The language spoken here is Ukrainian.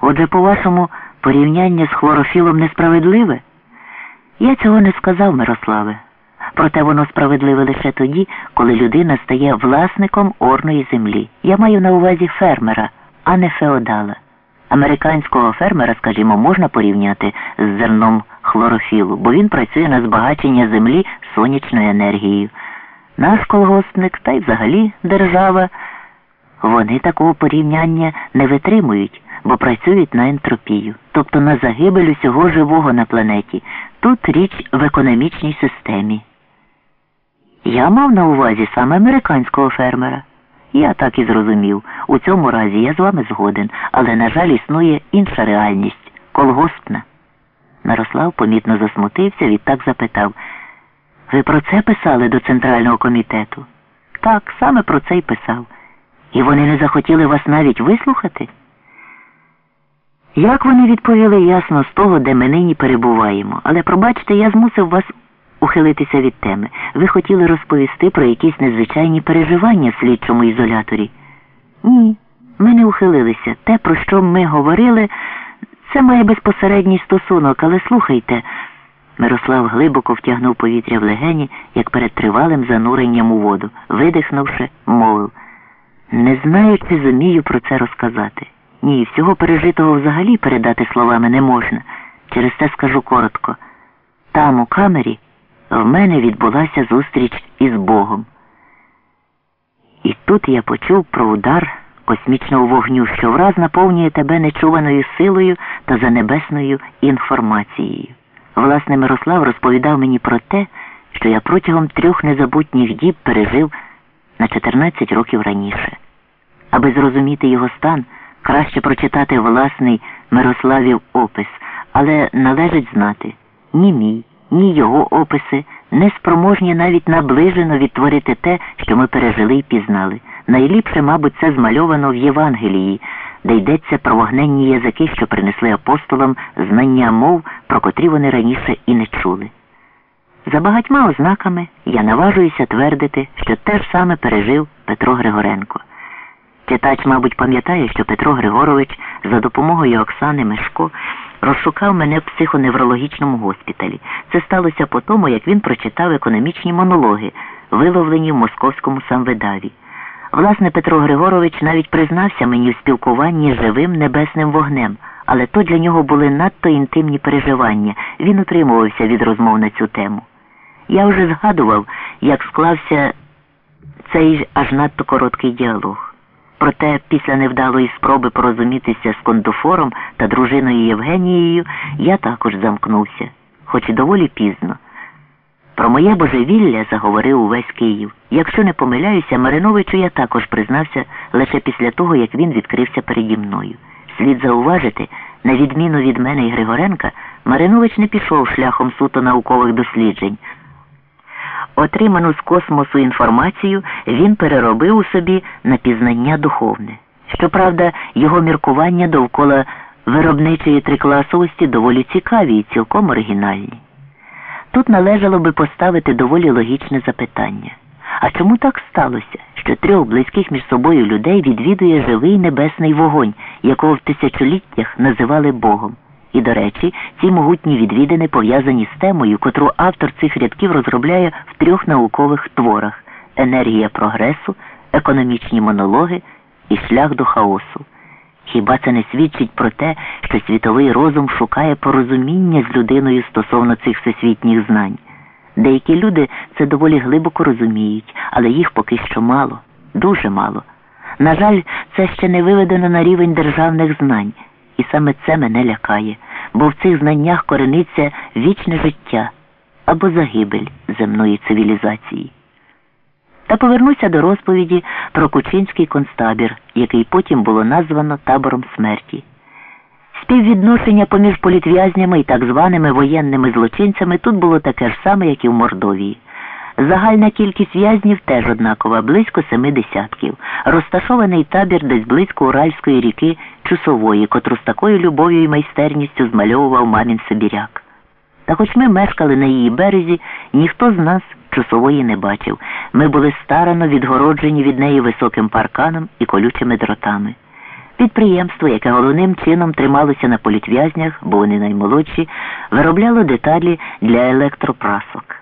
Отже, по-вашому, порівняння з хлорофілом несправедливе? Я цього не сказав, Мирославе. Проте воно справедливе лише тоді, коли людина стає власником орної землі. Я маю на увазі фермера, а не феодала. Американського фермера, скажімо, можна порівняти з зерном хлорофілу, бо він працює на збагачення землі сонячною енергією. Наш колгоспник та й взагалі держава, вони такого порівняння не витримують, бо працюють на ентропію, тобто на загибель усього живого на планеті. Тут річ в економічній системі. Я мав на увазі саме американського фермера. Я так і зрозумів. У цьому разі я з вами згоден, але, на жаль, існує інша реальність колгоспна. Мирослав помітно засмутився, відтак запитав Ви про це писали до Центрального комітету? Так, саме про це й писав. І вони не захотіли вас навіть вислухати? Як вони відповіли ясно з того, де ми нині перебуваємо, але пробачте, я змусив вас ухилитися від теми. Ви хотіли розповісти про якісь незвичайні переживання в слідчому ізоляторі? Ні, ми не ухилилися. Те, про що ми говорили, це має безпосередній стосунок, але слухайте. Мирослав глибоко втягнув повітря в легені, як перед тривалим зануренням у воду. Видихнувши, мовив. Не знаю, чи зумію про це розказати. Ні, всього пережитого взагалі передати словами не можна. Через те скажу коротко. Там, у камері, в мене відбулася зустріч із Богом. І тут я почув про удар космічного вогню, що враз наповнює тебе нечуваною силою та занебесною інформацією. Власне, Мирослав розповідав мені про те, що я протягом трьох незабутніх діб пережив на 14 років раніше. Аби зрозуміти його стан, краще прочитати власний Мирославів опис, але належить знати ні мій, ні його описи не спроможні навіть наближено відтворити те, що ми пережили і пізнали. Найліпше, мабуть, це змальовано в Євангелії, де йдеться про вогненні язики, що принесли апостолам знання мов, про котрі вони раніше і не чули. За багатьма ознаками я наважуюся твердити, що те ж саме пережив Петро Григоренко. Читач, мабуть, пам'ятає, що Петро Григорович за допомогою Оксани Мешко розшукав мене в психоневрологічному госпіталі. Це сталося по тому, як він прочитав економічні монологи, виловлені в московському самвидаві. Власне, Петро Григорович навіть признався мені в спілкуванні з живим небесним вогнем, але то для нього були надто інтимні переживання. Він утримувався від розмов на цю тему. Я вже згадував, як склався цей аж надто короткий діалог. Проте після невдалої спроби порозумітися з кондуфором та дружиною Євгенією я також замкнувся, хоч і доволі пізно. Про моє божевілля заговорив увесь Київ. Якщо не помиляюся, Мариновичу я також признався лише після того, як він відкрився переді мною. Слід зауважити, на відміну від мене і Григоренка, Маринович не пішов шляхом суто наукових досліджень. Отриману з космосу інформацію він переробив у собі на пізнання духовне. Щоправда, його міркування довкола виробничої трикласовості доволі цікаві і цілком оригінальні. Тут належало би поставити доволі логічне запитання. А чому так сталося, що трьох близьких між собою людей відвідує живий небесний вогонь, якого в тисячоліттях називали Богом? І, до речі, ці могутні відвідини пов'язані з темою, котру автор цих рядків розробляє в трьох наукових творах енергія прогресу, економічні монологи і шлях до хаосу. Хіба це не свідчить про те, що світовий розум шукає порозуміння з людиною стосовно цих всесвітніх знань? Деякі люди це доволі глибоко розуміють, але їх поки що мало, дуже мало. На жаль, це ще не виведено на рівень державних знань. І саме це мене лякає, бо в цих знаннях корениться вічне життя або загибель земної цивілізації. Та повернуся до розповіді про Кучинський концтабір, який потім було названо табором смерті. Співвідношення поміж політв'язнями і так званими воєнними злочинцями тут було таке ж саме, як і в Мордовії. Загальна кількість в'язнів теж однакова, близько семи десятків. Розташований табір десь близько Уральської ріки Чусової, котру з такою любов'ю і майстерністю змальовував мамін Сибіряк. Та хоч ми мешкали на її березі, ніхто з нас Чусової не бачив. Ми були старано відгороджені від неї високим парканом і колючими дротами. Підприємство, яке головним чином трималося на політв'язнях, бо вони наймолодші, виробляло деталі для електропрасок.